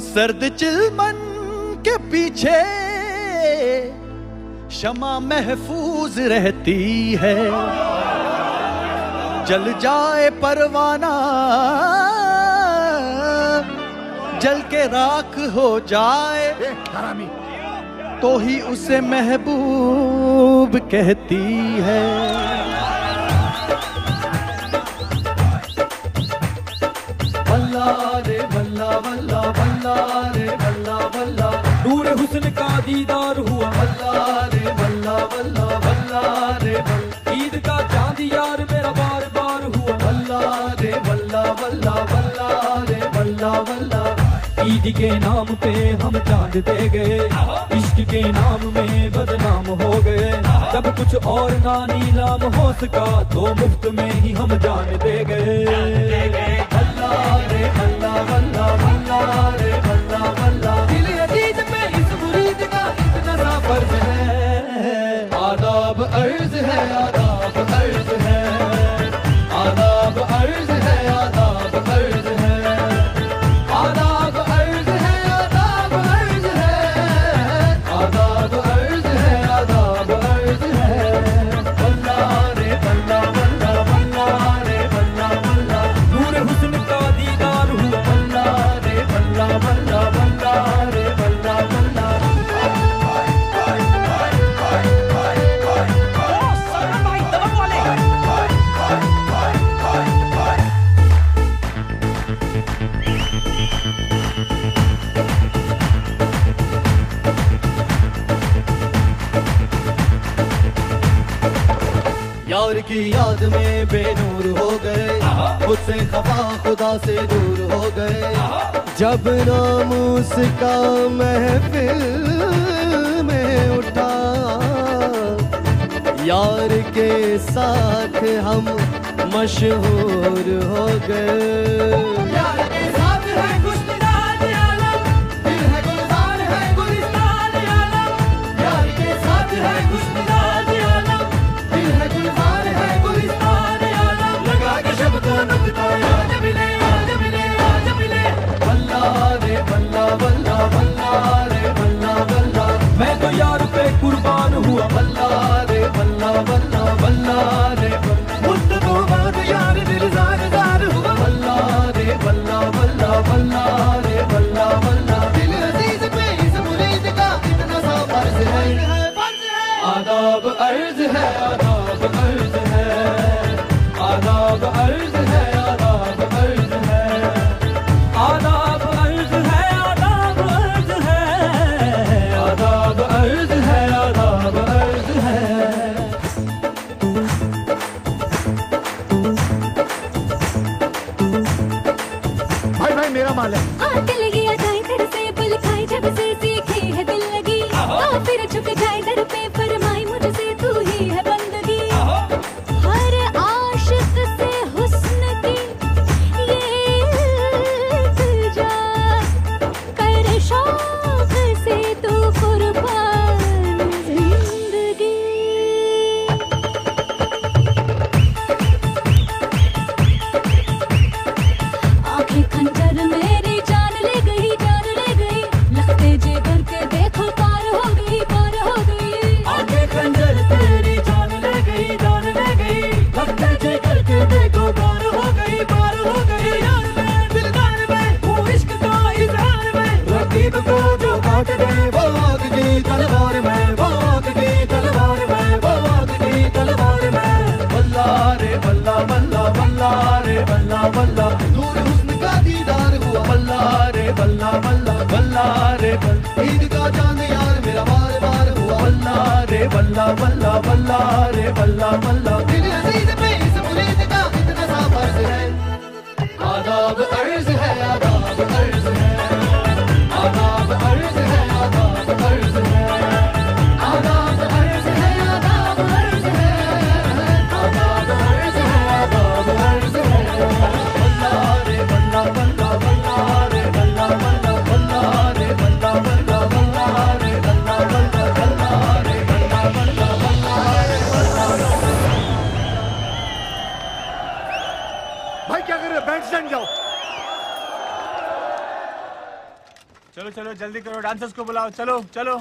सर्द चिलमन के पीछे शमा महफूज रहती है। जल जाए परवाना जल के राख हो जाए तो ही उसे महबूब कहती है। दीदार हुआ। बल्ला रे बल्ला बल्ला बल्ला रे। ईद का चाँद यार मेरा बार बार हुआ। बल्ला रे बल्ला बल्ला बल्ला रे बल्ला बल्ला ईद के नाम पे हम चाँद दे गए। इश्क के नाम में बदनाम हो गए। जब कुछ और ना नीलाम हो सका तो मुफ़्त में ही हम जान दे गए। है आदाब यार की याद में बेनूर हो गए। मुझसे खफा खुदा से दूर हो गए। जब नाम उसका महफिल में उठा, यार के साथ हम मशहूर हो गए। बल्ला बल्ला बल्ला रे हुआ। बल्ला बल्ला बल्ला बल्ला बल्ला दिल अज़ीज़ पे इस मुरीद का है। आदाब अर्ज़ है, आदाब अर्ज़ है। आदाब ஆமால बल्ला बल्ला। नूर हुस्न का दीदार हुआ। बल्ला, रे, बल्ला बल्ला बल्ला, रे, बल्ला। ईद का चाँद यार मेरा बार बार हुआ। बल्ला, रे, बल्ला बल्ला बल्ला, रे, बल्ला बल्ला। दिल अज़ीज़ पे इस मुरीद का कितना सा फ़र्ज़ है। आदाब भाई क्या कर रहे हो? बैंड स्टैंड जाओ चलो चलो, जल्दी करो डांसर्स को बुलाओ। चलो चलो।